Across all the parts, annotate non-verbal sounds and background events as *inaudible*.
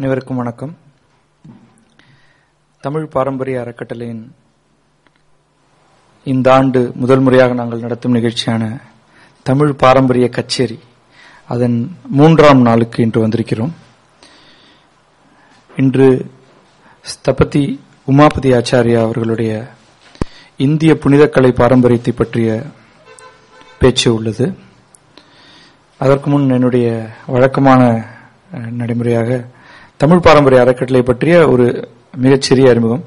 அனைவருக்கும் வணக்கம். தமிழ் பாரம்பரிய அறக்கட்டளையின் இந்த ஆண்டு முதல் முறையாக நாங்கள் நடத்தும் நிகழ்ச்சியான தமிழ் பாரம்பரிய கச்சேரி அதன் மூன்றாம் நாளுக்கு இன்று வந்திருக்கிறோம். இன்று ஸ்தபதி உமாபதி ஆச்சாரியா அவர்களுடைய இந்திய புனிதக்கலை பாரம்பரியத்தை பற்றிய பேச்சு உள்ளது. அதற்கு முன் என்னுடைய வழக்கமான நடைமுறையாக தமிழ் பாரம்பரிய அறக்கட்டளை பற்றிய ஒரு மிகச்சிறிய அறிமுகம்.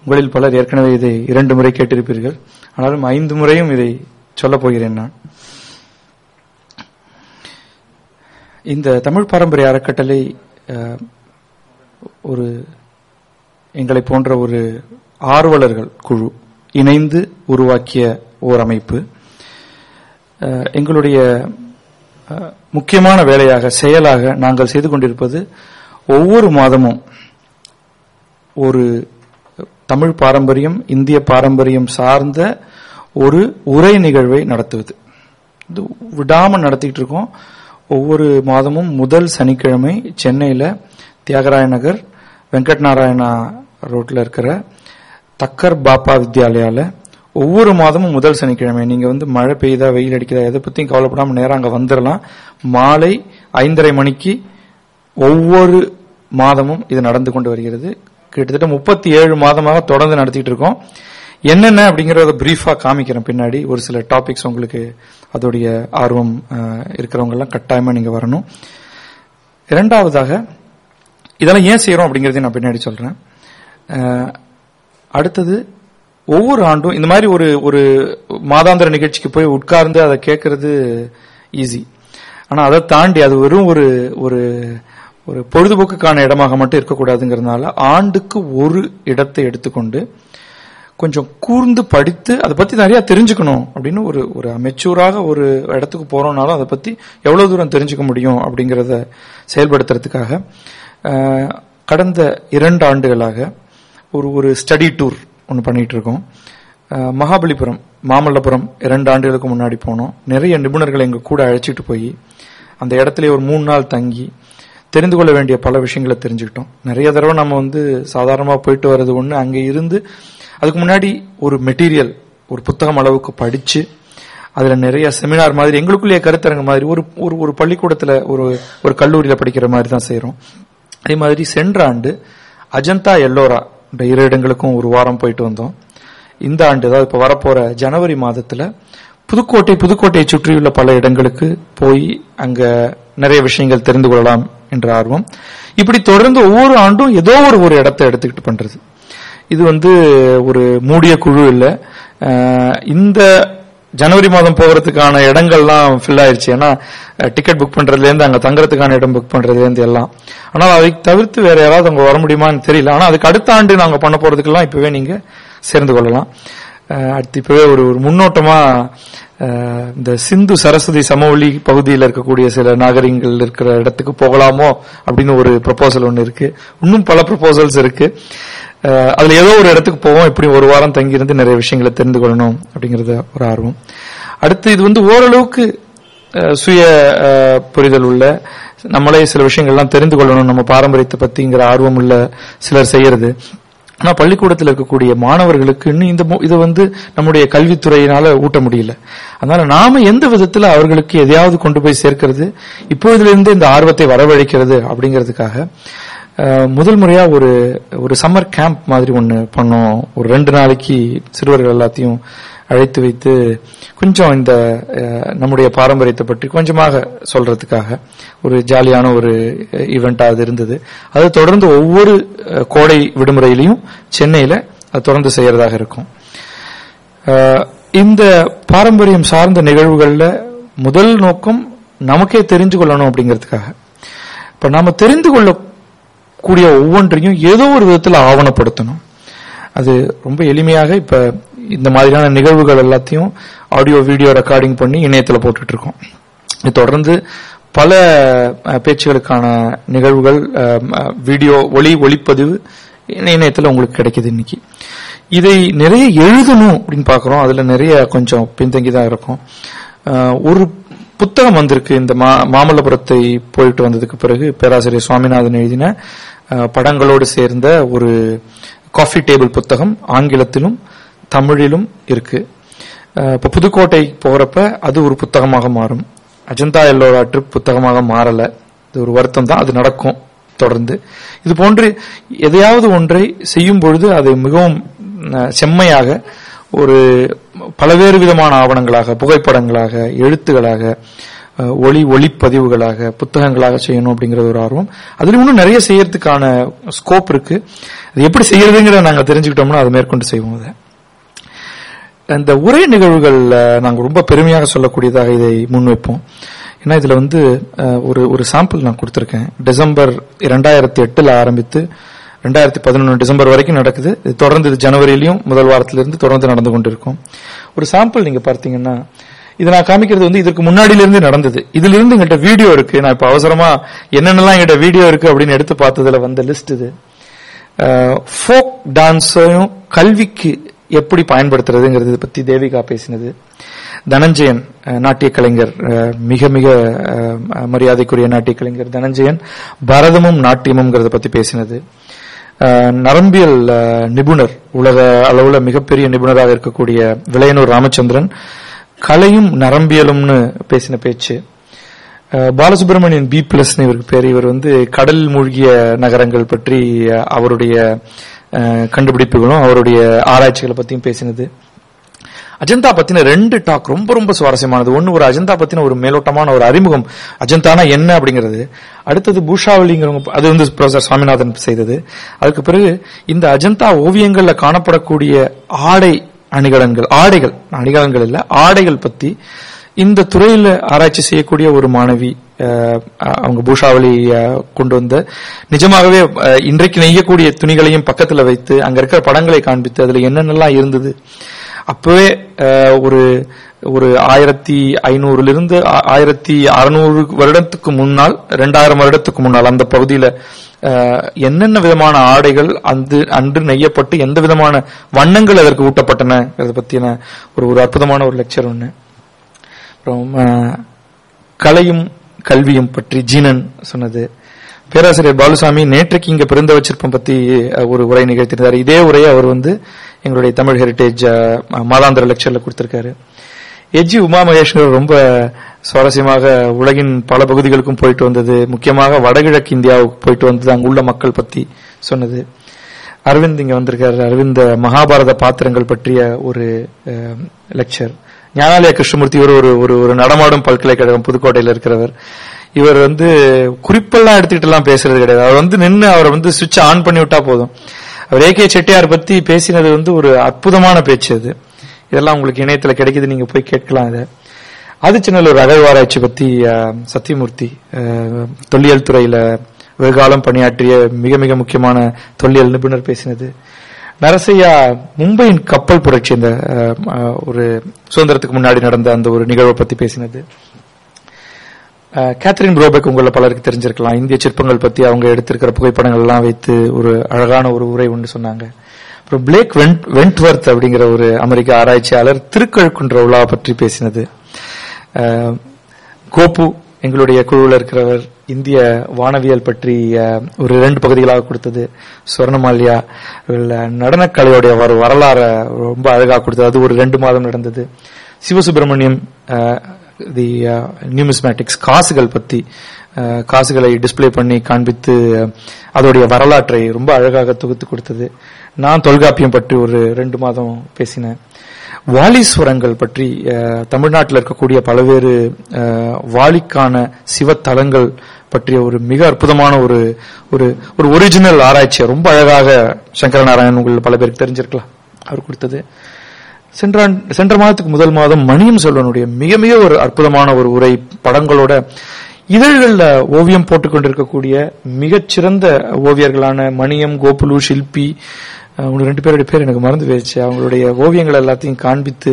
உங்களில் பலர் ஏற்கனவே இதை இரண்டு முறை கேட்டிருப்பீர்கள். ஆனாலும் ஐந்து முறையும் இதை சொல்லப் போகிறேன் நான். இந்த தமிழ் பாரம்பரிய அறக்கட்டளை ஒரு எங்களை போன்ற ஒரு ஆர்வலர்கள் குழு இணைந்து உருவாக்கிய ஓர் அமைப்பு அஹ், எங்களுடைய அஹ், முக்கியமான வேலையாக செயலாக நாங்கள் செய்து கொண்டிருப்பது ஒவ்வொரு மாதமும் ஒரு தமிழ் பாரம்பரியம் இந்திய பாரம்பரியம் சார்ந்த ஒரு உரை நிகழ்வை நடத்துவது. இது விடாமல் நடத்திட்டு இருக்கோம். ஒவ்வொரு மாதமும் முதல் சனிக்கிழமை சென்னையில் தியாகராய நகர் வெங்கட் நாராயணா ரோட்டில் இருக்கிற தக்கர் பாப்பா வித்யாலயால ஒவ்வொரு மாதமும் முதல் சனிக்கிழமை. நீங்கள் வந்து மழை பெய்யுதா வெயில் அடிக்குதா எதை பற்றியும் கவலைப்படாமல் நேரம் அங்கே வந்துடலாம் மாலை ஐந்தரை மணிக்கு ஒவ்வொரு மாதமும் இது நடந்து கொண்டு வருகிறது. கிட்டத்தட்ட முப்பத்தி ஏழு மாதமாக தொடர்ந்து நடத்திட்டு இருக்கோம். என்னென்ன அப்படிங்கறத பிரீஃபா காமிக்கிறேன் பின்னாடி. ஒரு சில டாபிக்ஸ் உங்களுக்கு அதோடைய ஆர்வம் இருக்கிறவங்கெல்லாம் இருக்கிறவங்க எல்லாம் கட்டாயமா நீங்க வரணும். இரண்டாவதாக இதெல்லாம் ஏன் செய்யறோம் அப்படிங்கிறதையும் நான் பின்னாடி சொல்றேன். அடுத்தது ஒவ்வொரு ஆண்டும் இந்த மாதிரி ஒரு ஒரு மாதாந்திர நிகழ்ச்சிக்கு போய் உட்கார்ந்து அதை கேட்கறது ஈஸி ஆனா அதை தாண்டி அது வெறும் ஒரு ஒரு ஒரு பொழுதுபோக்குக்கான இடமாக மட்டும் இருக்கக்கூடாதுங்கிறதுனால ஆண்டுக்கு ஒரு இடத்தை எடுத்துக்கொண்டு கொஞ்சம் கூர்ந்து படித்து அதை பத்தி நிறைய தெரிஞ்சுக்கணும் அப்படின்னு ஒரு ஒரு மெச்சூராக ஒரு இடத்துக்கு போறோம்னாலும் அதை பத்தி எவ்வளவு தூரம் தெரிஞ்சுக்க முடியும் அப்படிங்கறத செயல்படுத்துறதுக்காக கடந்த இரண்டு ஆண்டுகளாக ஒரு ஒரு ஸ்டடி டூர் ஒன்று பண்ணிட்டு இருக்கோம். மகாபலிபுரம் மாமல்லபுரம் இரண்டு ஆண்டுகளுக்கு முன்னாடி போனோம். நிறைய நிபுணர்களை எங்க கூட அழைச்சிட்டு போய் அந்த இடத்துல ஒரு மூணு நாள் தங்கி தெரிந்து கொள்ள வேண்டிய பல விஷயங்களை தெரிஞ்சுக்கிட்டோம். நிறைய தடவை நம்ம வந்து சாதாரணமாக போயிட்டு வர்றது ஒன்று அங்கே இருந்து அதுக்கு முன்னாடி ஒரு மெட்டீரியல் ஒரு புத்தகம் அளவுக்கு படித்து அதில் நிறைய செமினார் மாதிரி எங்களுக்குள்ளேயே கருத்தரங்க மாதிரி ஒரு ஒரு ஒரு பள்ளிக்கூடத்தில் ஒரு ஒரு கல்லூரியில் படிக்கிற மாதிரி தான் செய்கிறோம் அதே மாதிரி சென்ற ஆண்டு அஜந்தா எல்லோரா இந்த இரு இடங்களுக்கும் ஒரு வாரம் போயிட்டு வந்தோம். இந்த ஆண்டு அதாவது இப்போ வரப்போகிற ஜனவரி மாதத்தில் புதுக்கோட்டை புதுக்கோட்டையை சுற்றியுள்ள பல இடங்களுக்கு போய் அங்கே நிறைய விஷயங்கள் தெரிந்து கொள்ளலாம் என்ற ஆர்வம். இப்படி தொடர்ந்து ஒவ்வொரு ஆண்டும் ஏதோ ஒரு ஒரு இடத்தை எடுத்துக்கிட்டு பண்றது. இது வந்து ஒரு மூடிய குழு இல்லை. இந்த ஜனவரி மாதம் போகிறதுக்கான இடங்கள்லாம் ஃபில் ஆயிடுச்சு ஏன்னா டிக்கெட் புக் பண்றதுலேருந்து அங்கே அங்க தங்குறதுக்கான இடம் புக் பண்றதுலேருந்து எல்லாம். ஆனால் அதை தவிர்த்து வேற யாராவது அங்க வர முடியுமான்னு தெரியல. ஆனால் அதுக்கு அடுத்த ஆண்டு நாங்க பண்ண போறதுக்கெல்லாம் இப்பவே நீங்க சேர்ந்து கொள்ளலாம். அடுத்து இப்பவே ஒரு ஒரு முன்னோட்டமா இந்த சிந்து சரஸ்வதி சமவெளி பகுதியில் இருக்கக்கூடிய சில நாகரிகங்கள் இருக்கிற இடத்துக்கு போகலாமோ அப்படின்னு ஒரு ப்ரொபோசல் ஒன்று இருக்கு. இன்னும் பல ப்ரொபோசல்ஸ் இருக்கு. அதுல ஏதோ ஒரு இடத்துக்கு போவோம். இப்படி ஒரு வாரம் தங்கியிருந்து நிறைய விஷயங்களை தெரிந்து கொள்ளணும் அப்படிங்கறத ஒரு ஆர்வம். அடுத்து இது வந்து ஓரளவுக்கு சுய புரிதல் உள்ள நம்மளே சில விஷயங்கள்லாம் தெரிந்து கொள்ளணும். நம்ம பாரம்பரியத்தை பத்திங்கிற ஆர்வம் உள்ள சிலர் செய்யறது. ஆனா பள்ளிக்கூடத்தில் இருக்கக்கூடிய மாணவர்களுக்கு இன்னும் இந்த மு- இதை வந்து நம்முடைய கல்வித்துறையினால ஊட்ட முடியல. அதனால நாம எந்த விதத்துல அவர்களுக்கு எதையாவது கொண்டு போய் சேர்க்கிறது இப்போதிலிருந்து இந்த ஆர்வத்தை வரவழைக்கிறது அப்படிங்கிறதுக்காக முதல் முறையா ஒரு ஒரு சம்மர் கேம்ப் மாதிரி ஒன்று பண்ணோம். ஒரு ரெண்டு நாளைக்கு சிறுவர்கள் எல்லாத்தையும் அழைத்து வைத்து கொஞ்சம் இந்த நம்முடைய பாரம்பரியத்தை பற்றி கொஞ்சமாக சொல்றதுக்காக ஒரு ஜாலியான ஒரு ஈவெண்டா அது இருந்தது. அது தொடர்ந்து ஒவ்வொரு கோடை விடுமுறையிலையும் சென்னையில அது தொடர்ந்து செய்யறதாக இருக்கும். இந்த பாரம்பரியம் சார்ந்த நிகழ்வுகளில் முதல் நோக்கம் நமக்கே தெரிஞ்சு கொள்ளணும் அப்படிங்கிறதுக்காக. இப்ப நாம தெரிந்து கொள்ளக்கூடிய ஒவ்வொன்றையும் ஏதோ ஒரு விதத்தில் ஆவணப்படுத்தணும். அது ரொம்ப எளிமையாக இப்ப இந்த மாதிரியான நிகழ்வுகள் எல்லாத்தையும் ஆடியோ வீடியோ ரெக்கார்டிங் பண்ணி இணையத்தில் போட்டுட்டு இருக்கோம் இது தொடர்ந்து பல பேச்சுகளுக்கான நிகழ்வுகள் வீடியோ ஒளி ஒளிப்பதிவு இணையத்தில் உங்களுக்கு கிடைக்குது இன்னைக்கு. இதை நிறைய எழுதணும் அப்படின்னு பார்க்குறோம். அதில் நிறைய கொஞ்சம் பின்தங்கி தான் இருக்கும் ஒரு புத்தகம் வந்திருக்கு. இந்த மா- மாமல்லபுரத்தை போயிட்டு வந்ததுக்கு பிறகு பேராசிரியர் சுவாமிநாதன் எழுதின படங்களோடு சேர்ந்த ஒரு காஃபி டேபிள் புத்தகம் ஆங்கிலத்திலும் தமிழிலும் இருக்கு. இப்போ புதுக்கோட்டை போகிறப்ப அது ஒரு புத்தகமாக மாறும். அஜந்தா எல்லோரா ட்ரிப் புத்தகமாக மாறலை. இது ஒரு வருத்தம் தான். அது நடக்கும் தொடர்ந்து. இது போன்று எதையாவது ஒன்றை செய்யும் பொழுது அதை மிகவும் செம்மையாக ஒரு பலவேறு விதமான ஆவணங்களாக புகைப்படங்களாக எழுத்துகளாக ஒளி ஒளிப்பதிவுகளாக புத்தகங்களாக செய்யணும் அப்படிங்கிறது ஒரு ஆர்வம். அதுல இன்னும் நிறைய செய்யறதுக்கான ஸ்கோப் இருக்கு. அது எப்படி செய்யறதுங்கிறத நாங்கள் தெரிஞ்சுக்கிட்டோம்னா அதை மேற்கொண்டு செய்வோம் அதை. இந்த உரை நிகழ்வுகளில் நாங்கள் ரொம்ப பெருமையாக சொல்லக்கூடியதாக இதை முன்வைப்போம். ஏன்னா இதுல வந்து ஒரு ஒரு சாம்பிள் நான் கொடுத்துருக்கேன். டிசம்பர் இரண்டாயிரத்தி எட்டுல ஆரம்பித்து ரெண்டாயிரத்தி பதினொன்று டிசம்பர் வரைக்கும் நடக்குது. இது தொடர்ந்து இது ஜனவரியிலையும் முதல் வாரத்திலிருந்து தொடர்ந்து நடந்து கொண்டிருக்கும். ஒரு சாம்பிள் நீங்க பார்த்தீங்கன்னா இது நான் காமிக்கிறது வந்து இதற்கு முன்னாடியிலிருந்து நடந்தது. இதுல இருந்து எங்கிட்ட வீடியோ இருக்கு. நான் இப்ப அவசரமா என்னென்னலாம் எங்கிட்ட வீடியோ இருக்கு அப்படின்னு எடுத்து பார்த்ததுல வந்த லிஸ்ட் இது. ஃபோக் டான்ஸையும் கல்விக்கு எப்படி பயன்படுத்துறதுங்கிறது பத்தி தேவிகா பேசினது. தனஞ்சயன் அஹ், நாட்டிய கலைஞர் அஹ், மிக மிக அஹ், மரியாதைக்குரிய நாட்டிய கலைஞர் தனஞ்சயன் பரதமும் நாட்டியமும்ங்கிறத பத்தி பேசினது. நரம்பியல் நிபுணர் உலக அளவுல மிகப்பெரிய நிபுணராக இருக்கக்கூடிய விளையனூர் ராமச்சந்திரன் கலையும் நரம்பியலும்னு பேசின பேச்சு. அஹ், பாலசுப்ரமணியன் பி பிளஸ் இவருக்கு பேர். இவர் வந்து கடல் மூழ்கிய நகரங்கள் பற்றி அவருடைய கண்டுபிடிப்புகளும் அவருடைய ஆராய்ச்சிகளை பத்தியும் பேசினது. அஜந்தா பத்தின ரெண்டு டாக் ரொம்ப ரொம்ப சுவாரஸ்யமானது. ஒன்னு ஒரு அஜந்தா பத்தின ஒரு மேலோட்டமான ஒரு அறிமுகம். அஜந்தானா என்ன அப்படிங்கிறது. அடுத்தது பூஷாவளிங்கிறவங்க அது வந்து ப்ரொஃபசர் சுவாமிநாதன் செய்தது. அதுக்கு பிறகு இந்த அஜந்தா ஓவியங்கள்ல காணப்படக்கூடிய ஆடை அணிகலன்கள் ஆடைகள் அணிகலன்கள் இல்ல ஆடைகள் பத்தி இந்த துறையில ஆராய்ச்சி செய்யக்கூடிய ஒரு மாணவி அவங்க பூஷாவளி கொண்டு வந்த நிஜமாகவே இன்றைக்கு நெய்யக்கூடிய துணிகளையும் பக்கத்துல வைத்து அங்க இருக்கிற படங்களை காண்பித்து அதுல என்னென்னலாம் இருந்தது? அப்பவே ஒரு ஒரு ஆயிரத்தி ஐநூறுலிருந்து ஆயிரத்தி அறுநூறு வருடத்துக்கு முன்னால் ரெண்டாயிரம் வருடத்துக்கு முன்னால் அந்த பகுதியில என்னென்ன விதமான ஆடைகள் அந்த அன்று நெய்யப்பட்டு எந்த விதமான வண்ணங்கள் அதற்கு ஊட்டப்பட்டன? அதை பத்தின ஒரு ஒரு அற்புதமான ஒரு லெக்சர் ஒன்று அப்புறம் கலையும் கல்வியும் பற்றி ஜீனன் சொன்னது. பேராசிரியர் பாலுசாமி நேற்றைக்கு இங்க பிறந்த வச்சிருப்பம் பத்தி ஒரு உரை நிகழ்த்தியிருந்தார் இதே உரையை அவர் வந்து எங்களுடைய தமிழ் ஹெரிட்டேஜ் மாதாந்திர லெக்சர்ல கொடுத்திருக்காரு. எஜி உமா மகேஸ்வர் ரொம்ப சுவாரஸ்யமாக உலகின் பல பகுதிகளுக்கும் போயிட்டு வந்தது. முக்கியமாக வடகிழக்கு இந்தியாவுக்கு போயிட்டு வந்தது அங்குள்ள மக்கள் பத்தி சொன்னது. அரவிந்த் இங்க வந்திருக்காரு. அரவிந்த் மகாபாரத பாத்திரங்கள் பற்றிய ஒரு லெக்சர் ஞானாலய கிருஷ்ணமூர்த்தி இவர் ஒரு ஒரு ஒரு நடமாடும் பல்கலைக்கழகம் புதுக்கோட்டையில் இருக்கிறவர். இவர் வந்து குறிப்பெல்லாம் எடுத்துக்கிட்டு எல்லாம் பேசுறது கிடையாது. அவர் வந்து நின்று அவரை வந்து சுவிட்ச் ஆன் பண்ணி விட்டா போதும். அவர் கே செட்டியார் பத்தி பேசினது வந்து ஒரு அற்புதமான பேச்சு அது. இதெல்லாம் உங்களுக்கு இணையத்துல கிடைக்குது நீங்க போய் கேட்கலாம் இதை. ஆதிச்சநல்லூர் அகழ்வாராய்ச்சி பத்தி சத்தியமூர்த்தி அஹ், தொல்லியல் துறையில வெகுகாலம் பணியாற்றிய மிக மிக முக்கியமான தொல்லியல் நிபுணர் பேசினது. நரசையா மும்பையின் கப்பல் புரட்சி இந்த ஒரு சுதந்திரத்துக்கு முன்னாடி நடந்த அந்த ஒரு நிகழ்வை பத்தி பேசினது. கேத்ரின் புரோபெக் உங்கள பலருக்கு தெரிஞ்சிருக்கலாம். இந்திய சிற்பங்கள் பத்தி அவங்க எடுத்திருக்கிற புகைப்படங்கள் எல்லாம் வைத்து ஒரு அழகான ஒரு உரை ஒன்று சொன்னாங்க. அப்புறம் பிளேக் வென்ட்வர்த் அப்படிங்கிற ஒரு அமெரிக்க ஆராய்ச்சியாளர் திருக்கழுக்குன்ற உலாவை பற்றி பேசினது. கோப்பு கோபு எங்களுடைய குழுவில் இருக்கிறவர் இந்திய வானவியல் பற்றி ஒரு இரண்டு பகுதிகளாக கொடுத்தது. சுவர்ணமாலியா நடனக்கலையுடைய ஒரு வரலாறை ரொம்ப அழகாக கொடுத்தது. அது ஒரு ரெண்டு மாதம் நடந்தது. சிவசுப்பிரமணியம் தி நியூமிஸ்மேட்டிக்ஸ் காசுகள் பற்றி காசுகளை டிஸ்ப்ளே பண்ணி காண்பித்து அதோடைய வரலாற்றை ரொம்ப அழகாக தொகுத்து கொடுத்தது. நான் தொல்காப்பியம் பற்றி ஒரு ரெண்டு மாதம் பேசினேன். வாலீஸ்வரங்கள் பற்றி அஹ், தமிழ்நாட்டில் இருக்கக்கூடிய பல்வேறு வாலிக்கான சிவத்தலங்கள் பற்றிய ஒரு மிக அற்புதமான ஒரு ஒரு ஒரு ஒரிஜினல் ஆராய்ச்சியை ரொம்ப அழகாக சங்கரநாராயணன் உங்கள் பல பேருக்கு தெரிஞ்சிருக்கலாம். அவர் கொடுத்தது. சென்ற சென்ற மாதத்துக்கு முதல் மாதம் மணியம் செல்வனுடைய மிக மிக ஒரு அற்புதமான ஒரு உரை படங்களோட இதழ்களில் ஓவியம் போட்டுக் கொண்டிருக்கக்கூடிய மிகச்சிறந்த ஓவியர்களான மணியம் கோகுலு ஷில்பி உங்களுக்கு ரெண்டு பேருடைய பேர் எனக்கு மறந்து போயிடுச்சு. அவங்களுடைய ஓவியங்கள் எல்லாத்தையும் காண்பித்து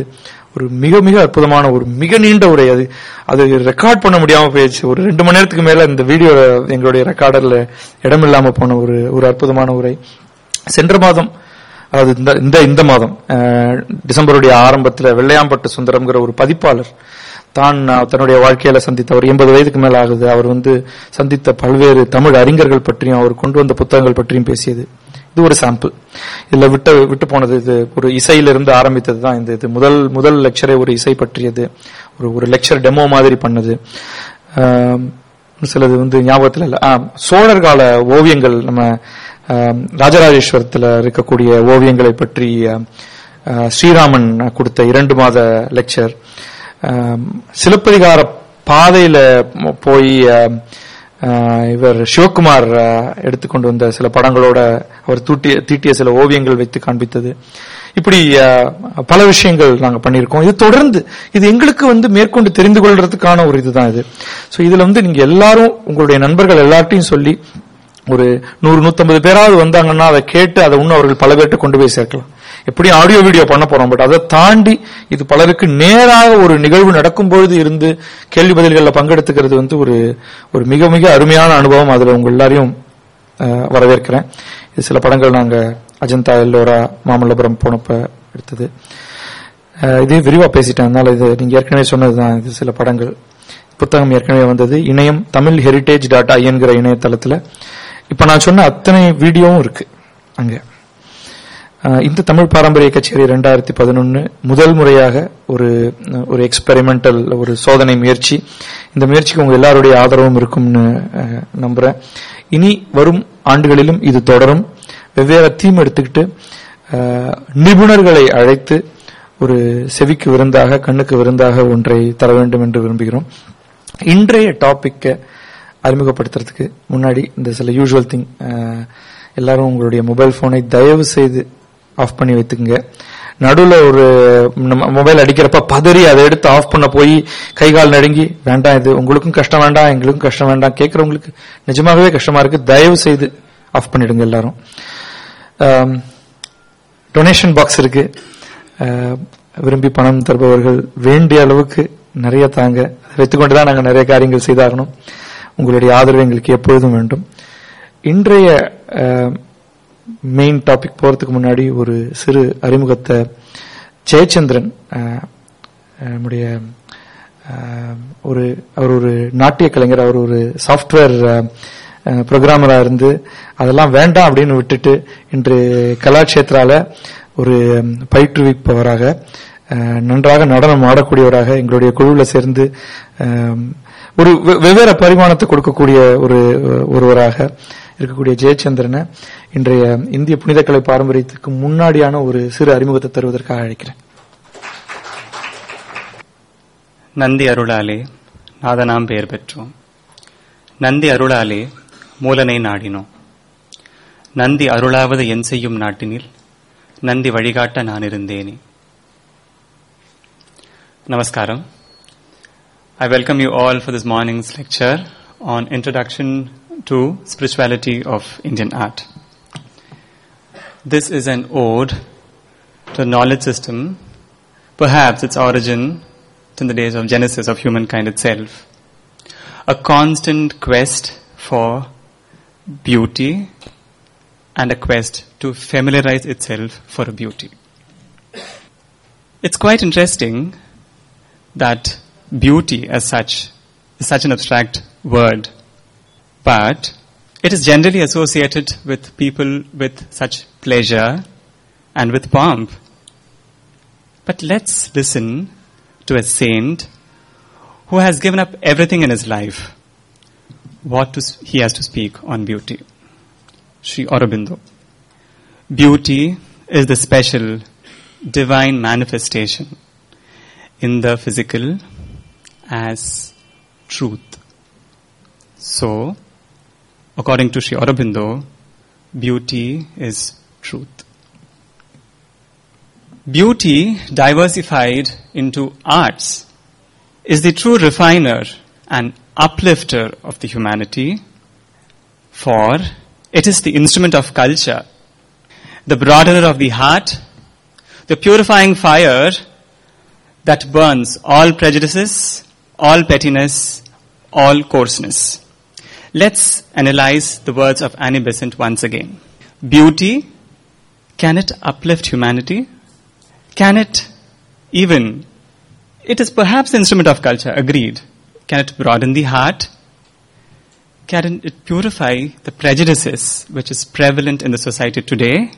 ஒரு மிக மிக அற்புதமான ஒரு மிக நீண்ட உரை அது. அது ரெக்கார்ட் பண்ண முடியாம போயிடுச்சு. ஒரு ரெண்டு மணி நேரத்துக்கு மேல இந்த வீடியோ எங்களுடைய ரெக்கார்டர்ல இடமில்லாம போன ஒரு ஒரு அற்புதமான உரை. சென்ற மாதம் அதாவது இந்த இந்த இந்த மாதம் டிசம்பருடைய ஆரம்பத்தில் வெள்ளையாம்பட்டு சுந்தரம்ங்கிற ஒரு பதிப்பாளர் தான் தன்னுடைய வாழ்க்கையில சந்தித்த அவர் எண்பது வயதுக்கு மேல ஆகுது. அவர் வந்து சந்தித்த பல்வேறு தமிழ் அறிஞர்கள் பற்றியும் அவர் கொண்டு வந்த புத்தகங்கள் பற்றியும் பேசியது. இது ஒரு சாம்பிள் இதுல விட்டு விட்டு போனது இது ஒரு இசையிலிருந்து ஆரம்பித்தது தான் இந்த இது. முதல் முதல் லெக்சரே ஒரு இசை பற்றியது. ஒரு ஒரு லெக்சர் டெமோ மாதிரி பண்ணது. சிலது வந்து ஞாபகத்துல இல்லை. சோழர் கால ஓவியங்கள் நம்ம ராஜராஜேஸ்வரத்தில் ராஜராஜேஸ்வரத்துல இருக்கக்கூடிய ஓவியங்களை பற்றி ஸ்ரீராமன் கொடுத்த இரண்டு மாத லெக்சர் சிலப்பதிகார பாதையில போய் இவர் சிவகுமார் எடுத்துக்கொண்டு வந்த சில படங்களோட அவர் தூட்டிய தீட்டிய சில ஓவியங்கள் வைத்து காண்பித்தது. இப்படி பல விஷயங்கள் நாங்கள் பண்ணியிருக்கோம். இது தொடர்ந்து இது எங்களுக்கு வந்து மேற்கொண்டு தெரிந்து கொள்றதுக்கான ஒரு இதுதான் இது. ஸோ இதுல வந்து நீங்க எல்லாரும் உங்களுடைய நண்பர்கள் எல்லார்ட்டையும் சொல்லி ஒரு நூறு நூத்தம்பது பேராவது வந்தாங்கன்னா அதை கேட்டு அதை இன்னும் அவர்கள் பல பேர்கிட்ட கொண்டு போய் சேர்க்கலாம். எப்படி ஆடியோ வீடியோ பண்ண போறோம்? பட் அதை தாண்டி இது பலருக்கு நேராக ஒரு நிகழ்வு நடக்கும் பொழுது இருந்து கேள்வி பதில்களில் பங்கெடுத்துக்கிறது வந்து ஒரு ஒரு மிக மிக அருமையான அனுபவம். அதுல உங்க எல்லாரையும் வரவேற்கிறேன். இது சில படங்கள் நாங்க அஜந்தா எல்லோரா மாமல்லபுரம் போனப்ப எடுத்தது. இது விரிவா பேசிட்டேன். அதனால இது நீங்க ஏற்கனவே சொன்னதுதான். இது சில படங்கள். புத்தகம் ஏற்கனவே வந்தது. இணையம் தமிழ் ஹெரிட்டேஜ் டாட் ஐஎன்கிற இணையதளத்துல. இப்ப நான் சொன்ன அத்தனை வீடியோவும் இருக்கு. அங்கே. இந்த தமிழ் பாரம்பரிய கச்சேரி ரெண்டாயிரத்தி பதினொன்று முதல் முறையாக ஒரு ஒரு எக்ஸ்பெரிமெண்டல் ஒரு சோதனை முயற்சி. இந்த முயற்சிக்கு உங்கள் எல்லாருடைய ஆதரவும் இருக்கும்னு நம்புகிறேன் இனி வரும் ஆண்டுகளிலும் இது தொடரும். வெவ்வேறு தீம் எடுத்துக்கிட்டு நிபுணர்களை அழைத்து ஒரு செவிக்கு விருந்தாக கண்ணுக்கு விருந்தாக ஒன்றை தர வேண்டும் என்று விரும்புகிறோம். இன்றைய டாப்பிக்கை அறிமுகப்படுத்துறதுக்கு முன்னாடி இந்த சில யூஷுவல் திங் எல்லாரும் உங்களுடைய மொபைல் போனை தயவு செய்து ஆஃப் பண்ணி வைத்துக்குங்க. நடுவில் ஒரு மொபைல் அடிக்கிறப்ப பதறி அதை எடுத்து ஆஃப் பண்ண போய் கை கால் நடுங்கி வேண்டாம் இது உங்களுக்கும் கஷ்டம் வேண்டாம் எங்களுக்கும் கஷ்டம் வேண்டாம். கேட்குறவங்களுக்கு நிஜமாகவே கஷ்டமா இருக்கு. தயவு செய்து ஆஃப் பண்ணிடுங்க எல்லாரும். டொனேஷன் பாக்ஸ் இருக்கு. விரும்பி பணம் தருபவர்கள் வேண்டிய அளவுக்கு நிறைய தாங்க. அதை வைத்துக்கொண்டு தான் நாங்கள் நிறைய காரியங்கள் செய்தாகணும். உங்களுடைய ஆதரவு எங்களுக்கு எப்பொழுதும் வேண்டும். இன்றைய மெயின் டாபிக் போறதுக்கு முன்னாடி ஒரு சிறு அறிமுகத்தை. ஜெயச்சந்திரன் நம்முடைய ஒரு அவர் ஒரு நாட்டிய கலைஞர் அவர் ஒரு சாஃப்ட்வேர் ப்ரோக்ராமராக இருந்து அதெல்லாம் வேண்டாம் அப்படின்னு விட்டுட்டு இன்று கலாட்சேத்ரால ஒரு பயிற்றுவிப்பவராக நன்றாக நடனம் ஆடக்கூடியவராக எங்களுடைய குழுவில் சேர்ந்து ஒரு வெவ்வேறு பரிமாணத்தை கொடுக்கக்கூடிய ஒரு ஒருவராக இருக்கக்கூடிய ஜெயச்சந்திரனை இன்றைய இந்திய புனிதக்கலை பாரம்பரியத்துக்கு முன்னாடியான ஒரு சிறு அறிமுகத்தை தருவதற்காக அழைக்கிறேன். நந்தி அருளாலே நாதனாம் பெயர் பெற்றோம். நந்தி அருளாலே மூலனை நாடினோம். நந்தி அருளாவது என் செய்யும் நாட்டினில் நந்தி வழிகாட்ட நான் இருந்தேனே. நமஸ்காரம். I welcome you all for this morning's lecture on introduction to Spirituality of Indian Art. This is an ode to knowledge system, perhaps its origin in the days of genesis of humankind itself. A constant quest for beauty and a quest to familiarize itself for a beauty. It's quite interesting that beauty as such is such an abstract word, but it is generally associated with people with such pleasure and with pomp. But let's listen to a saint who has given up everything in his life. What to, he has to speak on beauty. Sri Aurobindo. Beauty is the special divine manifestation in the physical as truth. So, according to Sri Aurobindo, beauty is truth. Beauty diversified into arts is the true refiner and uplifter of the humanity, for it is the instrument of culture, the broadener of the heart, the purifying fire that burns all prejudices, all pettiness, all coarseness. Let's analyze the words of Annie Besant once again. Beauty, can it uplift humanity? Can it even It is perhaps the instrument of culture, agreed. Can it broaden the heart? Can it purify the prejudices which is prevalent in the society today?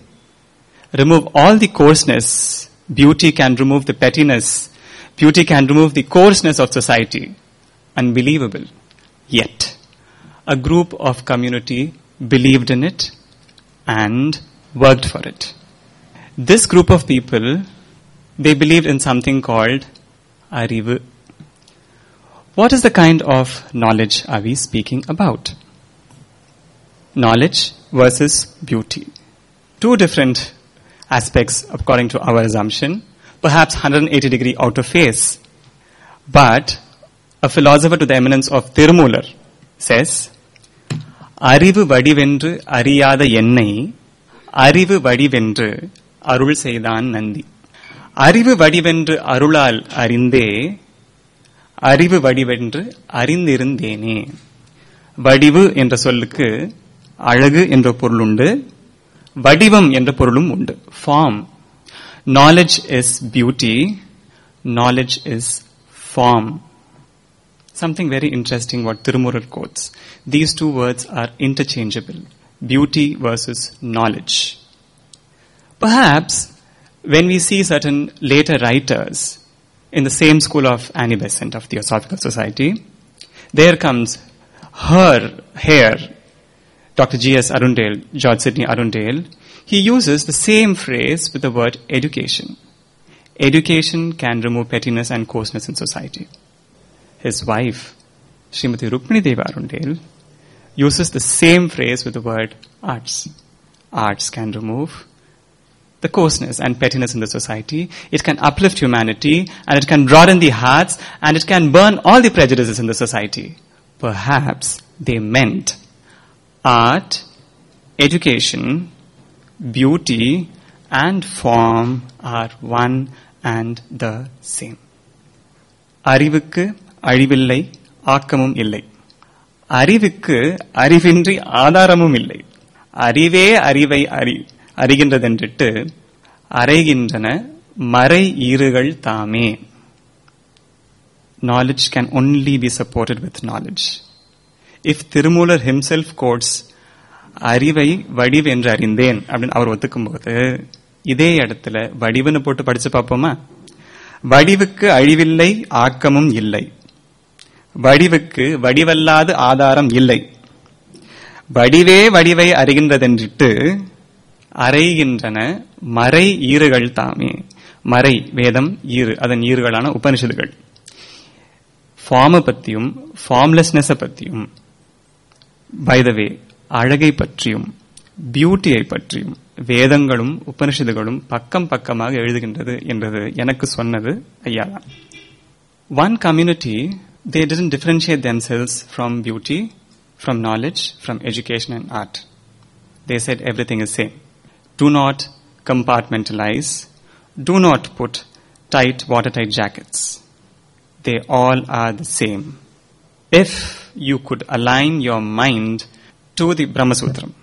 Remove all the coarseness. Beauty can remove the pettiness. Beauty can remove the coarseness of society. Unbelievable. Yet, a group of community believed in it and worked for it. This group of people, they believed in something called arivu. What is the kind of knowledge are we speaking about? Knowledge versus beauty. Two different aspects according to our assumption, perhaps 180 degree out of phase. But a philosopher to the eminence of Tirumular says, அறிவு வடிவென்று அறியாத என்னை அறிவு வடிவென்று அருள் செய்தான் நந்தி. அறிவு வடிவென்று அருளால் அறிந்தே அறிவு வடிவென்று அறிந்திருந்தேனே. வடிவு என்ற சொல்லுக்கு அழகு என்ற பொருள் உண்டு வடிவம் என்ற பொருளும் உண்டு. Form knowledge is beauty knowledge is form Something very interesting what Tirumular quotes. These two words are interchangeable. Beauty versus knowledge. Perhaps when we see certain later writers in the same school of Annie Besant of Theosophical Society, there comes her hair, Dr. G.S. Arundale, George Sidney Arundale, he uses the same phrase with the word education. Education can remove pettiness and coarseness in society his wife, Srimati Rukmini Devi Arundale, uses the same phrase with the word arts. Arts can remove the coarseness and pettiness in the society. It can uplift humanity and it can broaden the hearts and it can burn all the prejudices in the society. Perhaps they meant art, education, beauty, and form are one and the same. அறிவுக்கு அழிவில்லை ஆக்கமும் இல்லை. அறிவுக்கு அறிவின்றி ஆதாரமும் இல்லை. அறிவே அறிவை அறி அறிகின்றதென்றிட்டு அறைகின்றன மறை ஈறுகள் தாமே. Knowledge can only be supported with knowledge. If Tirumular himself quotes அறிவை வடிவு என்று அறிந்தேன் அப்படின்னு அவர் ஒத்துக்கும் போது இதே இடத்துல வடிவுன்னு போட்டு படிச்சு பார்ப்போமா? வடிவுக்கு அழிவில்லை ஆக்கமும் இல்லை. வடிவுக்கு வடிவல்லாத ஆதாரம் இல்லை. வடிவே வடிவை அறிகின்றதென்றிட்டு அறைகின்றன மறை ஈறுகள் தாமே. மறை வேதம் ஈறு அதன் ஈறுகளான உபனிஷதுகள் ஃபார்மை பத்தியும் ஃபார்ம்லெஸ்னஸை பத்தியும் பை அழகை பற்றியும் பியூட்டியை பற்றியும் வேதங்களும் உபனிஷதுகளும் பக்கம் பக்கமாக எழுதுகின்றது என்றது எனக்கு சொன்னது ஐயாதான். One community they didn't differentiate themselves from beauty, from knowledge, from education and art. They said everything is same. Do not compartmentalize. Do not put tight, watertight jackets. They all are the same. If you could align your mind to the Brahma Sutram,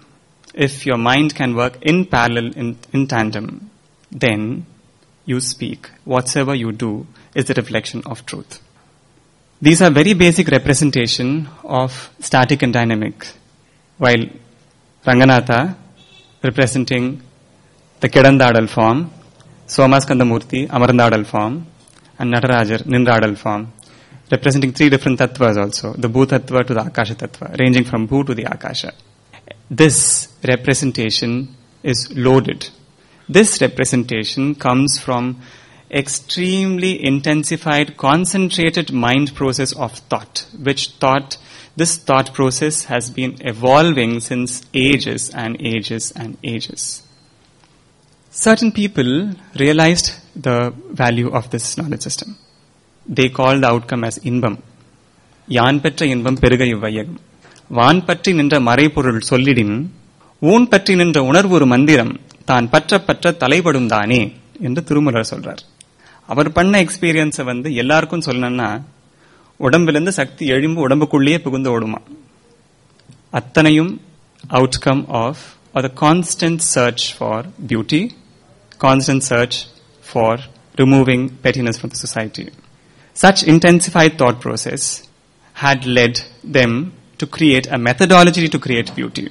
if your mind can work in parallel, in, in tandem, then you speak. Whatsoever you do is the reflection of truth. These are very basic representation of static and dynamic. While Ranganatha representing the Kedandadal form, Somaskandamurti Amarandadal form, and Natarajar Nindradal form, representing three different tattvas also, the Bhu tattva to the Akasha tattva, ranging from Bhu to the Akasha. This representation is loaded. This representation comes from extremely intensified, concentrated mind process of thought, which thought, this thought process has been evolving since ages and ages and ages. Certain people realized the value of this knowledge system. They called the outcome as inbam. யான் பெற்ற இன்பம் பெருக இவ்வையகம் வான் பற்றி நின்ற மறைபொருள் சொல்லிடின் ஊன் பற்றி நின்ற mandiram. ஒரு மந்திரம் தான் பற்ற பற்ற தலைபடும் தானே என்று திருமூலர் சொல்றார் அவர் பண்ண எக்ஸ்பீரியன்ஸை வந்து எல்லாருக்கும் சொல்லணும்னா உடம்பிலிருந்து சக்தி எழும்பு உடம்புக்குள்ளேயே புகுந்து ஓடுமா அத்தனையும் outcome of or the constant search for beauty, constant search for removing pettiness from the society. Such intensified thought process had led them to create a methodology to create beauty.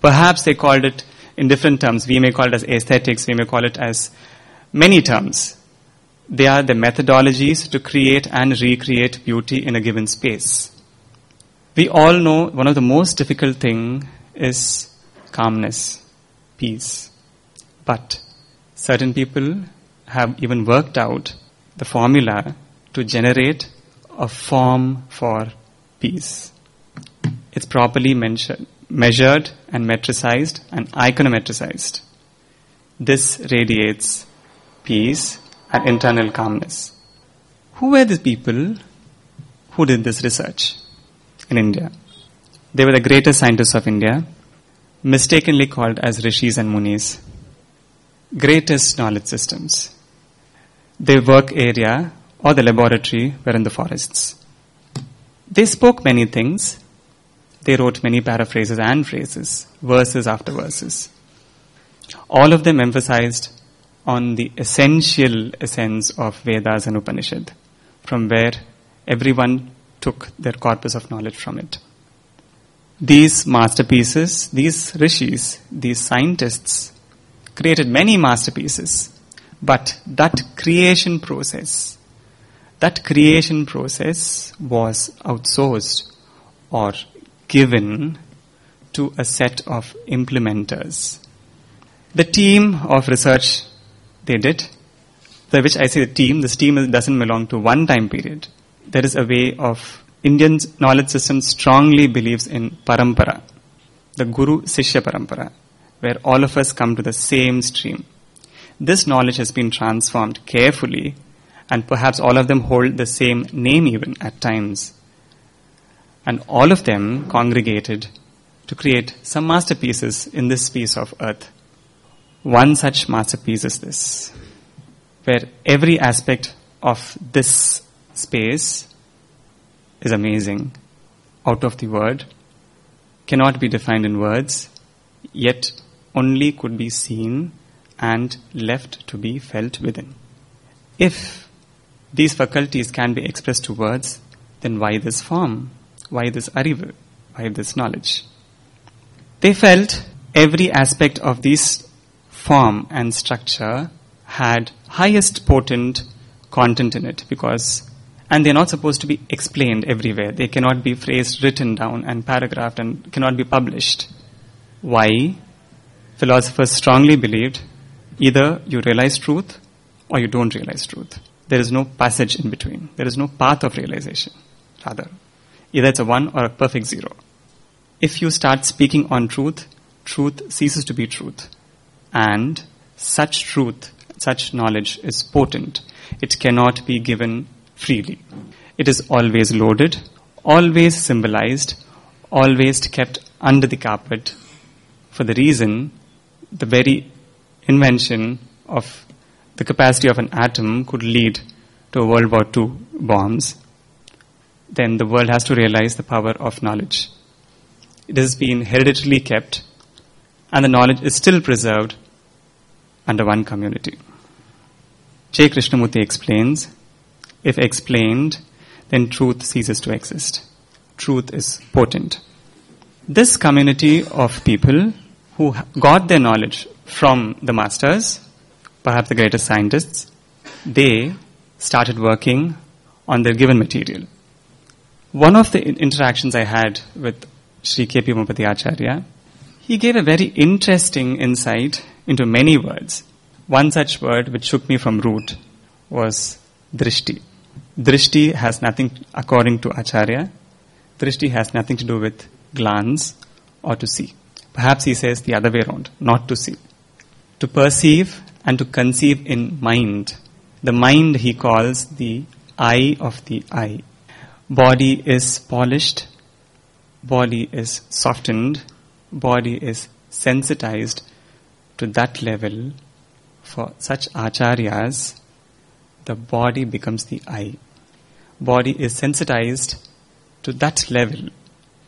Perhaps they called it in different terms. We may call it as aesthetics, we may call it as many terms. They are the methodologies to create and recreate beauty in a given space. We all know one of the most difficult thing is calmness, peace. But certain people have even worked out the formula to generate a form for peace. It's properly mentioned, measured and metricized and iconometricized. This radiates peace and internal calmness. Who were the people who did this research in India? They were the greatest scientists of India, mistakenly called as rishis and munis. Greatest knowledge systems. Their work area or the laboratory were in the forests. They spoke many things. They wrote many paraphrases and phrases, verses after verses. All of them emphasized on the essential essence of Vedas and Upanishad, from where everyone took their corpus of knowledge from it. These masterpieces, these rishis, these scientists created many masterpieces, but that creation process, that creation process was outsourced or given to a set of implementers. The team of research they did, by which I say the team, this team doesn't belong to one time period. There is a way of Indian knowledge system strongly believes in parampara, the Guru Sishya parampara, where all of us come to the same stream. This knowledge has been transformed carefully, and perhaps all of them hold the same name even at times. And all of them congregated to create some masterpieces in this piece of earth. One such masterpiece is this, where every aspect of this space is amazing, out of the word, cannot be defined in words, yet only could be seen and left to be felt within. If these faculties can be expressed to words, then why this form? Why this arivu? Why this knowledge? They felt every aspect of this form and structure had highest potent content in it because and they're not supposed to be explained everywhere. They cannot be phrased, written down, and paragraphed, and cannot be published. Why? Philosophers strongly believed either you realize truth or you don't realize truth. There is no passage in between. There is no path of realization. Rather, either it's a one or a perfect zero. If you start speaking on truth, truth ceases to be truth. And such truth, such knowledge is potent. It cannot be given freely. It is always loaded, always symbolized, always kept under the carpet for the reason the very invention of the capacity of an atom could lead to World War II bombs, then the world has to realize the power of knowledge. It has been hereditarily kept, and the knowledge is still preserved under one community. J. Krishnamurti explains if explained, then truth ceases to exist. Truth is potent. This community of people who got their knowledge from the masters, perhaps the greatest scientists, they started working on their given material. One of the interactions I had with Sri K.P. Umapathi Acharya, he gave a very interesting insight into many words. One such word which shook me from root was drishti. Drishti has nothing, according to Acharya, drishti has nothing to do with glance or to see. Perhaps he says the other way around, not to see. To perceive and to conceive in mind. The mind he calls the eye of the eye. Body is polished, body is softened, body is sensitized to that level for such acharyas the body becomes the eye. Body is sensitized to that level.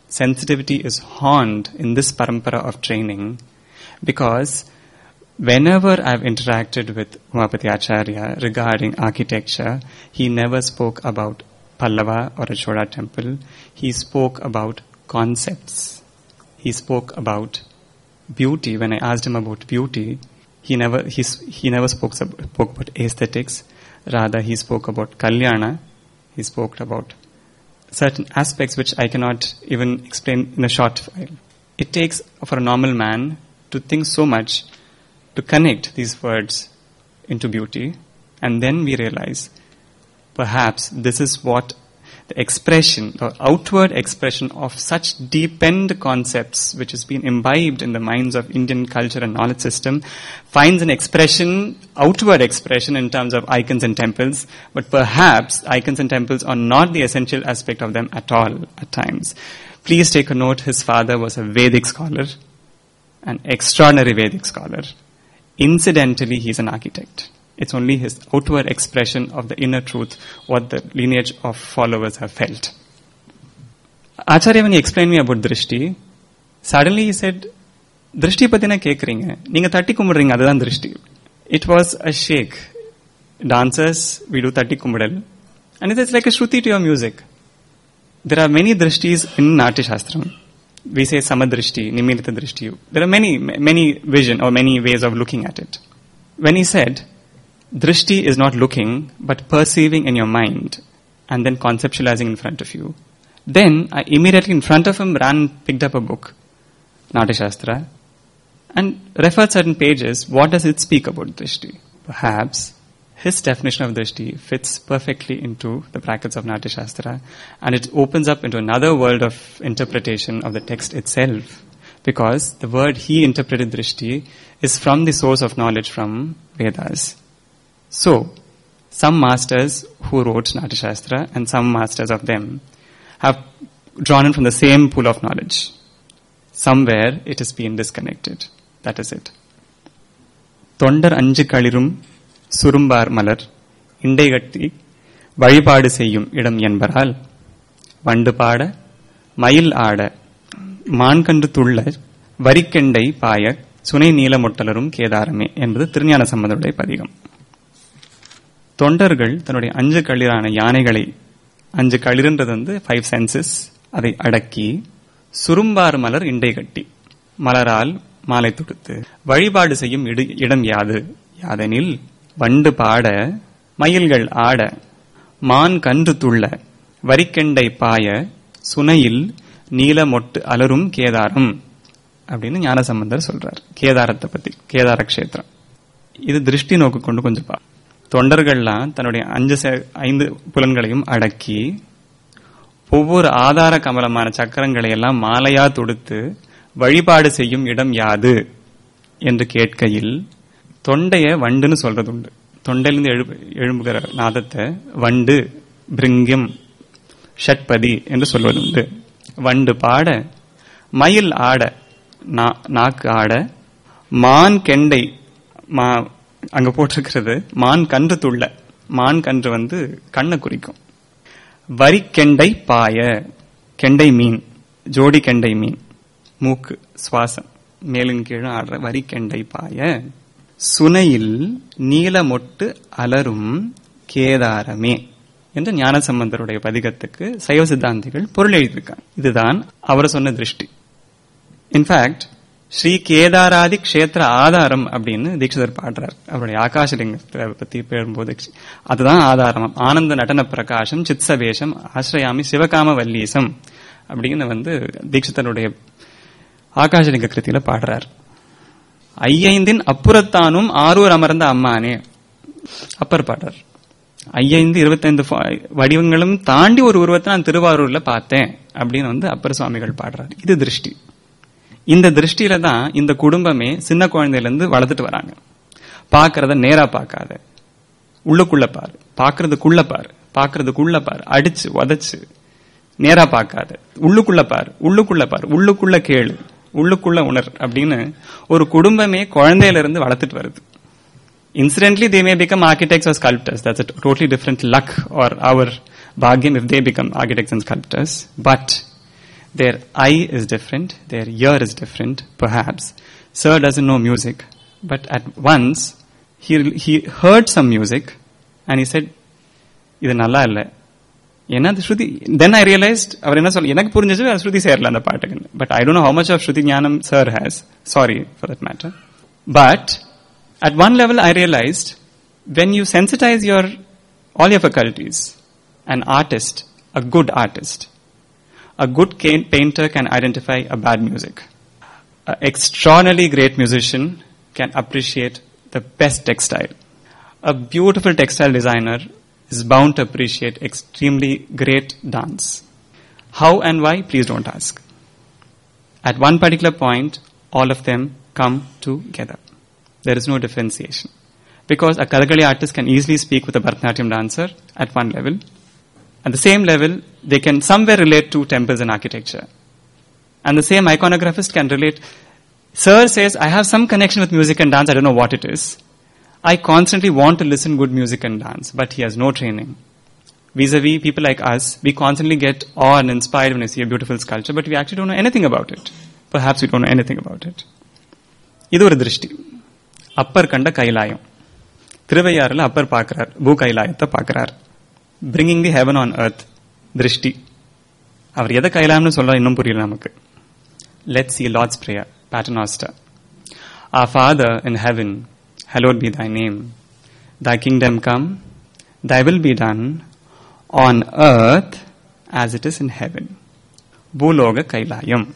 Sensitivity is honed in this parampara of training because whenever I've interacted with Umapati Acharya regarding architecture, he never spoke about Pallava or a temple. He spoke about concepts. He spoke about beauty. When I asked him about beauty, he never he, he never spoke, spoke about aesthetics. Rather, he spoke about Kalyana. He spoke about certain aspects which I cannot even explain in a short file. It takes for a normal man to think so much to connect these words into beauty, and then we realize perhaps this is what the expression or outward expression of such deepened concepts which has been imbibed in the minds of Indian culture and knowledge system finds an expression, outward expression in terms of icons and temples, but perhaps icons and temples are not the essential aspect of them at all at times. Please take a note, his father was a Vedic scholar, an extraordinary Vedic scholar. Incidentally, he's an architect. It's only his outward expression of the inner truth, what the lineage of followers have felt. Acharya, when he explained me about Drishti, suddenly he said, திருஷ்டி பத்தின கேக்குறீங்க நீங்க தட்டி கும்பிடுறீங்க அதுதான் திருஷ்டி it was a shake dancers we do தட்டி கும்பிடல் and it's like a shruti to your music there are many drishtis in Natya Shastram. We say samadrishti, nimilita drishti. There are many, many vision or many ways of looking at it. When he said, drishti is not looking, but perceiving in your mind and then conceptualizing in front of you, then I immediately in front of him ran, picked up a book, Natya Shastra, and referred certain pages. What does it speak about drishti? Perhaps his definition of drishti fits perfectly into the brackets of Natya Shastra and it opens up into another world of interpretation of the text itself because the word he interpreted drishti is from the source of knowledge from Vedas. So, some masters who wrote Natashastra and some masters of them have drawn in from the same pool of knowledge. Somewhere it has been disconnected. That is it. தொண்டர் அஞ்சு களிரும் சுரும்பார் மலர் இண்டை கட்டி வழிபாடு செய்யும் இடம் என்பதால் வண்டு பாட மயில் ஆட மான்கன்று துள்ள வரிக்கெண்டை பாய சுனை நீலமொட்டலரும் கேதாரமே என்பது திருஞான சம்பந்தருடைய பதிகம் தொண்டர்கள் தன்னுடைய அஞ்சு களிரான யானைகளை அஞ்சு களிர்ன்றது வந்து ஃபைவ் சென்சஸ் அதை அடக்கி சுரும்பார் மலர் இண்டை கட்டி மலரால் மாலை தொடுத்து வழிபாடு செய்யும் இடு- இடம் யாது? யாதெனில் வண்டு பாட மயில்கள் ஆட மான் கன்று துள்ள வரிக்கெண்டை பாய சுனையில் நீல மொட்டு அலரும் கேதாரம் அப்படின்னு ஞானசம்பந்தர் சொல்றார். கேதாரத்தை பத்தி கேதார கஷேத்திரம் இது திருஷ்டி நோக்கு கொண்டு கொஞ்சம் பா தொண்டர்கள்லாம் தன்னுடைய அஞ்சு ஐந்து புலன்களையும் அடக்கி ஒவ்வொரு ஆதார கமலமான சக்கரங்களை எல்லாம் மாலையா தொடுத்து வழிபாடு செய்யும் இடம் யாது? என்று கேட்கையில் தொண்டைய வண்டுன்னு சொல்றது உண்டு தொண்டையிலிருந்து எழு எழும்புகிற நாதத்தை வண்டு பிரிங்கம் ஷட்பதி என்று சொல்வது உண்டு வண்டு பாட மயில் ஆட நா- நாக்கு ஆட மான் கெண்டை மா அங்க போட்டிருக்கிறது மான் கன்று துள்ள. மான் கன்று வந்து கண்ணை குறிக்கும். வரிக்கெண்டை பாய கெண்டை மீன் ஜோடி கெண்டை மீன் மூக்கு சுவாசம். மேலும் கீழும் ஆடுற வரிக்கெண்டை பாய சுனையில் நீலமொட்டு அலரும் கேதாரமே என்று ஞானசம்பந்தருடைய பதிகத்துக்கு சைவ சித்தாந்திகள் பொருள் எழுதியிருக்காங்க. இதுதான் அவர் சொன்ன திருஷ்டி. இன்ஃபேக்ட் ஸ்ரீ கேதாராதி க்ஷேத்திர ஆதாரம் அப்படின்னு தீட்சிதர் பாடுறார். அவருடைய ஆகாசலிங்கத்தை பத்தி பேரும்போது அதுதான் ஆதாரம். ஆனந்த நடன பிரகாசம் சித்சவேஷம் ஆசிரயாமி சிவகாம வல்லீசம் அப்படின்னு வந்து தீட்சிதனுடைய ஆகாசலிங்க கிருத்தியில பாடுறார். ஐயைந்தின் அப்புறத்தானும் ஆரூர் அமர்ந்த அம்மானே அப்பர் பாடுறார். ஐயைந்து இருபத்தைந்து வடிவங்களும் தாண்டி ஒரு உருவத்தை நான் திருவாரூர்ல பார்த்தேன் அப்படின்னு வந்து அப்பர் சுவாமிகள் பாடுறார். இது திருஷ்டி. இந்த திருஷ்டியில தான் இந்த குடும்பமே சின்ன குழந்தையிலேருந்து வளர்த்துட்டு வராங்க. பார்க்கறத நேராக பார்க்காத. உள்ளுக்குள்ள பாரு. பார்க்கறதுக்குள்ள பாரு. பார்க்கறதுக்குள்ள பாரு. அடிச்சு உதச்சு. நேராக பார்க்காத. உள்ளுக்குள்ள பாரு. உள்ளுக்குள்ள பாரு. உள்ளுக்குள்ள கேளு. உள்ளுக்குள்ள உணர் அப்படின்னு ஒரு குடும்பமே குழந்தையிலிருந்து வளர்த்துட்டு வருது. Incidentally they may become architects or sculptors that's a totally different luck or our Bhagyam if they become architects and sculptors but But their eye is different, their ear is different, perhaps. Sir doesn't know music, But at once, he, he heard some music and he said, இது நல்லா இல்லை ஏன்னா அது ஸ்ருதி தென் ஐ realised அவர் என்ன சொல்ல எனக்கு புரிஞ்சது அது ஸ்ருதி சேரல அந்த பாட்டுக்கு but I don't how much of shruti ஞானம் sir has sorry for that matter but at one level I realized when you sensitize your all your faculties, an artist, a good artist, a good painter can identify a bad music. An extraordinarily great musician can appreciate the best textile. A beautiful textile designer is bound to appreciate extremely great dance. How and why? Please don't ask. At one particular point, all of them come together. There is no differentiation. Because a Kathakali artist can easily speak with a Bharatanatyam dancer at one level. At the same level, they can somewhere relate to temples and architecture. And the same iconographist can relate. Sir says, I have some connection with music and dance, I don't know what it is. I constantly want to listen good music and dance, but he has no training. Vis-a-vis people like us, we constantly get awed and inspired when we see a beautiful sculpture, but we actually don't know anything about it. Perhaps we don't know anything about it. இது ஒரு திருஷ்டி அப்பர் கண்ட கைலாயம் திருவையாறுல அப்பர் பார்க்கிறார் பூ கைலாயத்தை பார்க்கிறார் bringing the heaven on earth திருஷ்டி அவர் எதை கைலாயம்னு சொல்ல இன்னும் புரியல நமக்கு let see Lord's prayer பேட்டர்னாஸ்டர் Our Father in heaven, hallowed be thy name. Thy kingdom come, thy will be done on earth as it is in heaven. பூலோக கைலாயம்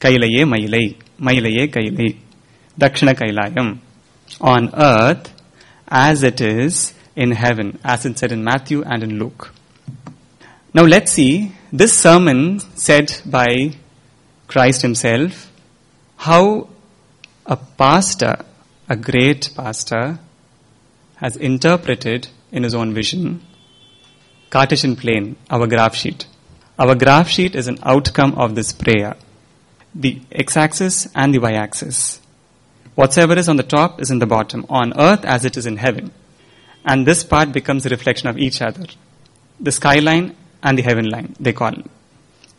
கைலையே மயிலை மயிலையே கைலை Dakshina Kailayam on earth as it is in heaven, as it said in Matthew and in Luke. Now let's see this sermon said by Christ himself, how a pastor, a great pastor, has interpreted in his own vision Cartesian plane, our graph sheet. Our graph sheet is an outcome of this prayer. The x-axis and the y-axis. Whatsoever is on the top is in the bottom, on earth as it is in heaven. And this part becomes a reflection of each other. The skyline and the heaven line, they call.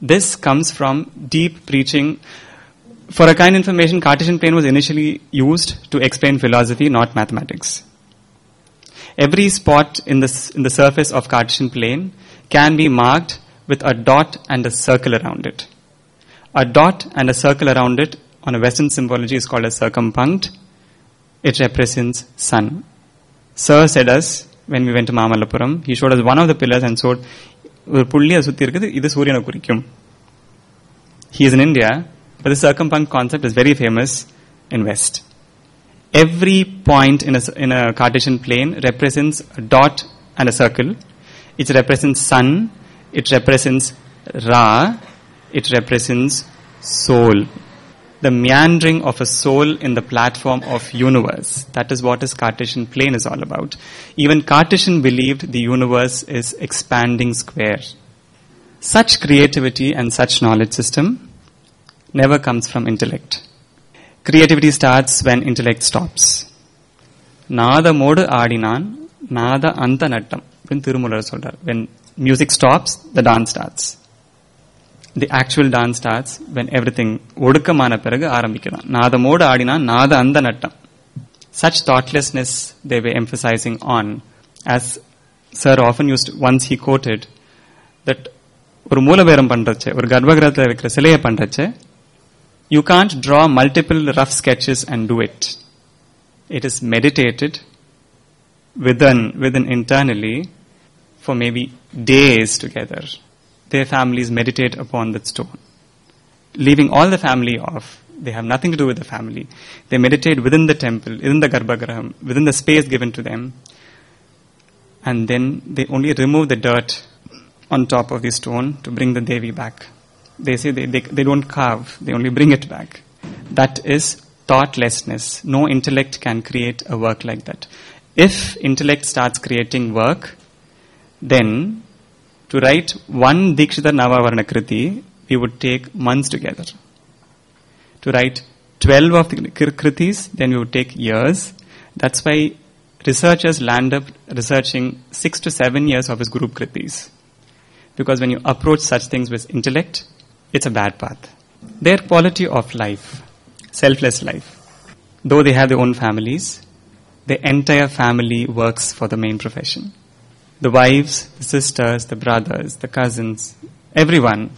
This comes from deep preaching. For a kind information, Cartesian plane was initially used to explain philosophy, not mathematics. Every spot in the, in the surface of Cartesian plane can be marked with a dot and a circle around it. A dot and a circle around it on a Western symbology is called a circumpunct. It represents sun. Sir said us when we went to Mamalapuram, he showed us one of the pillars and showed ஒரு புள்ளி அதை சுத்தி இருக்குது இது சூரியனை குறிக்கும் he is in India, but the circumpunct concept is very famous in West. Every point in a, in a Cartesian plane represents a dot and a circle. It represents sun, it represents Ra, it represents soul. The meandering of a soul in the platform of universe. That is what this Cartesian plane is all about. Even Cartesian believed the universe is expanding square. Such creativity and such knowledge system never comes from intellect. Creativity starts when intellect stops. நாதமோடு ஆடினான் நாத அந்த நட்டம் அப்படின்னு திருமூலர் சொல்றார் when music stops the dance starts the actual dance starts when everything ஒடுக்கமான பிறகு ஆரம்பிக்கிறான் நாதமோடு ஆடினான் நாத அந்த நட்டம் such thoughtlessness they were emphasizing on as sir often used once he quoted that ஒரு மூலபேரம் பண்றச்சு ஒரு கர்ப்பகிரகத்தில் வைக்கிற சிலையை பண்றச்சு you can't draw multiple rough sketches and do it. It is meditated within, within internally for maybe days together. their families meditate upon that stone. Leaving all the family off. They have nothing to do with the family. They meditate within the temple, within the Garbhagraham, within the space given to them. And then they only remove the dirt on top of the stone to bring the Devi back. They say they, they, they don't carve, they only bring it back. That is thoughtlessness. No intellect can create a work like that. If intellect starts creating work, then to write one Dikshita Navavarana Kriti, we would take months together. To write 12 of the kr- Kritis, then we would take years. That's why researchers land up researching six to seven years of his group Kritis. Because when you approach such things with intellect, it's a bad path. Their quality of life, selfless life, though they have their own families, the entire family works for the main profession. The wives, the sisters, the brothers, the cousins, everyone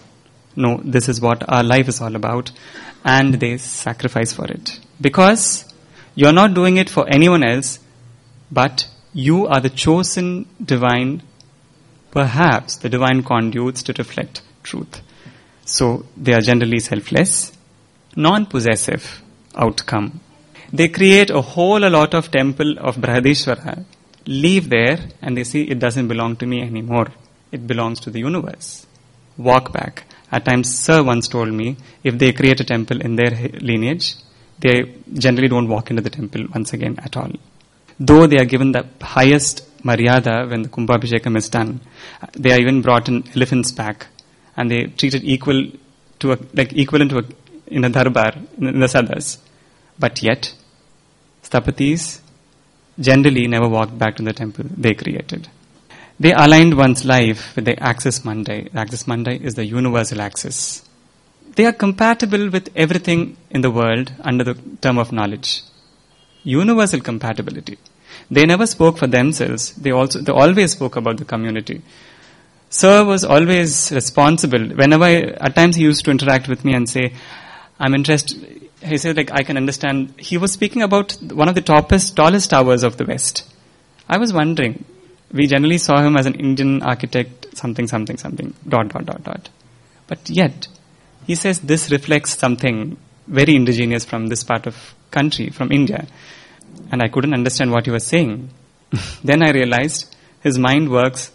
know this is what our life is all about and they sacrifice for it. Because you're not doing it for anyone else, but you are the chosen divine, perhaps the divine conduits to reflect truth. So they are generally selfless, non-possessive outcome. They create a whole lot of temple of Brihadishvara, leave there and they see it doesn't belong to me anymore. It belongs to the universe. Walk back. At times, Sir once told me, if they create a temple in their lineage, they generally don't walk into the temple once again at all. Though they are given the highest maryada when the Kumbhabhishekam is done, they are even brought in elephants back and they treated equal to a, like equivalent to a, in a darbar, in the sadhas. But yet, Sthapathis generally never walked back to the temple they created. They aligned one's life with the axis. The axis mundi is the universal axis. They are compatible with everything in the world under the term of knowledge. Universal compatibility. They never spoke for themselves. They also, they always spoke about the community. Sir was always responsible. Whenever, I, at times he used to interact with me and say, I'm interested, he said like, I can understand. He was speaking about one of the toppest, tallest towers of the West. I was wondering, we generally saw him as an Indian architect, something, something, something, dot, dot, dot, dot. But yet, he says this reflects something very indigenous from this part of country, from India. And I couldn't understand what he was saying. *laughs* then I realized his mind works,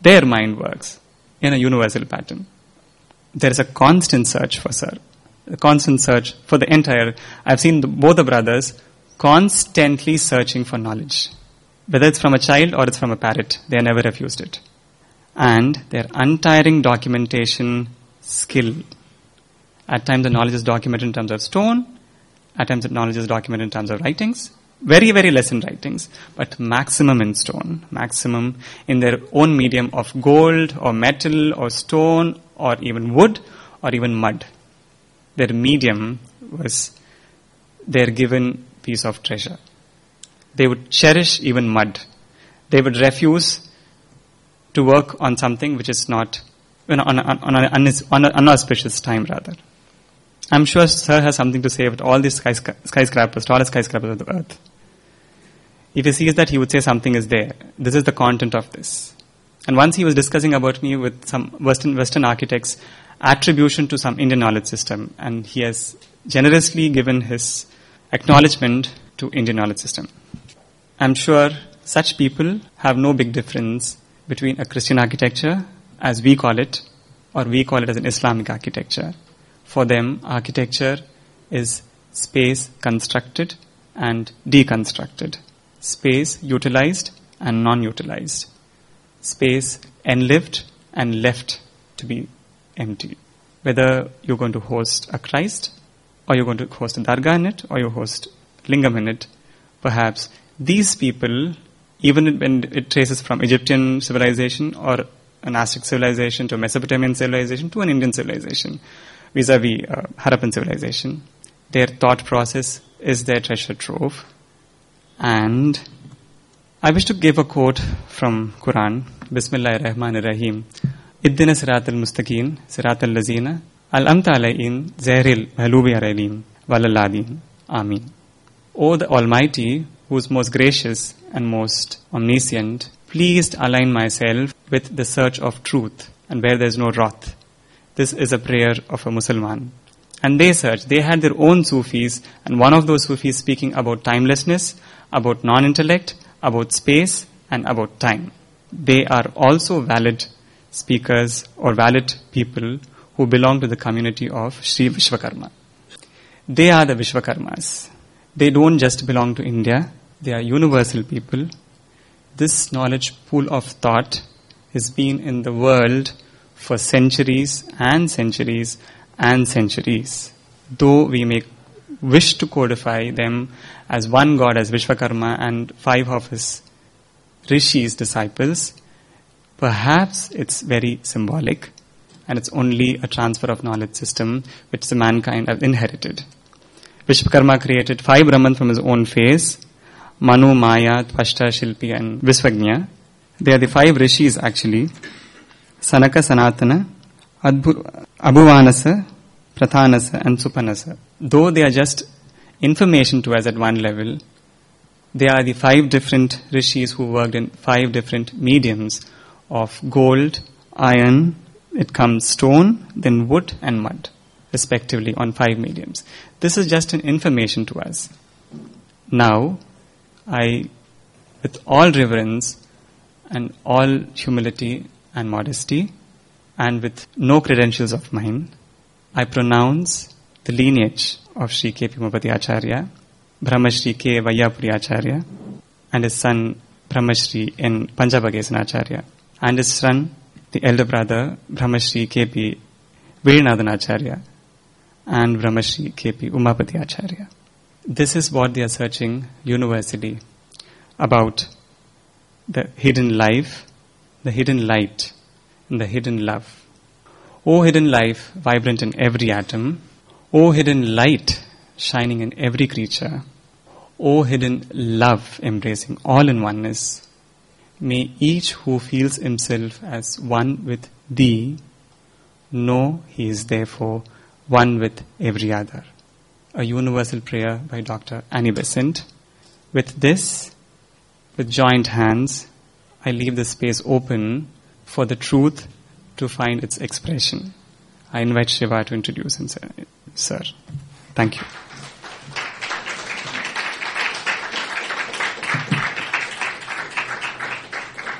their mind works in a universal pattern. There is a constant search for Sir. Constant search for the entire. I've seen the, both the brothers constantly searching for knowledge. Whether it's from a child or it's from a parrot, they never refused it. And their untiring documentation skill. At times the knowledge is documented in terms of stone, at times the knowledge is documented in terms of writings, very, very less in writings, but maximum in stone, maximum in their own medium of gold or metal or stone or even wood or even mud. Their medium was their given piece of treasure. They would cherish even mud. They would refuse to work on something which is not, on, on, on, an, on an unauspicious time rather. I'm sure Sir has something to say about all these skyscrapers, tallest skyscrapers of the earth. If he sees that, he would say something is there. This is the content of this. And once he was discussing about me with some Western, Western architects, attribution to some Indian knowledge system, and he has generously given his acknowledgement to Indian knowledge system. I'm sure such people have no big difference between a Christian architecture, as we call it, or we call it as an Islamic architecture. For them, architecture is space constructed and deconstructed, space utilized and non-utilized, space enlived and left to be empty. Whether you're going to host a Christ, or you're going to host a Dargah in it, or you host Lingam in it, perhaps these people, even when it traces from Egyptian civilization or an Aztec civilization to Mesopotamian civilization to an Indian civilization, vis-a-vis uh, Harappan civilization, their thought process is their treasure trove. And I wish to give a quote from Quran, Bismillah ar-Rahman ar-Rahim. Iddina sirat al-mustaqeen, sirat al-lazina, al-amta alayhin, zahril, malubi aralim, walalladin. Amin. O the Almighty, who is most gracious and most omniscient, please align myself with the search of truth and where there is no wrath. This is a prayer of a Muslim. And they searched. They had their own Sufis, and one of those Sufis speaking about timelessness, about non-intellect, about space, and about time. They are also valid speakers or valid people who belong to the community of Sri Vishwakarma. They are the Vishwakarmas. They don't just belong to India. They are universal people. This knowledge pool of thought has been in the world for centuries and centuries and centuries. Though we may wish to codify them as one God, as Vishwakarma and five of his rishis, disciples, perhaps it's very symbolic and it's only a transfer of knowledge system which the mankind have inherited. Vishwakarma created five Brahman from his own face. Manu, Maya, Tvashta, Shilpi and Visvagnya. They are the five rishis actually. Sanaka, Sanatana, Adbhu, Abhuvanasa, Prathanasa and Supanasa. Though they are just information to us at one level, they are the five different rishis who worked in five different mediums of gold, iron, it comes stone, then wood and mud, respectively, on five mediums. This is just an information to us. Now, I, with all reverence and all humility and modesty, and with no credentials of mine, I pronounce the lineage of Sri K. P. Umapathy Acharya, Brahmashri K. Vayapuri Acharya, and his son Brahmashri N. Panchapakesan Acharya, and his son, the elder brother Brahmashri K. P. Veerinathan Acharya, and Brahmashri K. P. Umapathy Acharya. This is what they are searching universally about the hidden life, the hidden light, and the hidden love. O hidden life, vibrant in every atom, O hidden light, shining in every creature, O hidden love, embracing all in oneness, may each who feels himself as one with Thee know he is therefore one with every other. A universal prayer by Dr. Annie Besant. With this, with joined hands, I leave the space open for the truth to find its expression. I invite Shiva to introduce himself, sir. Thank you.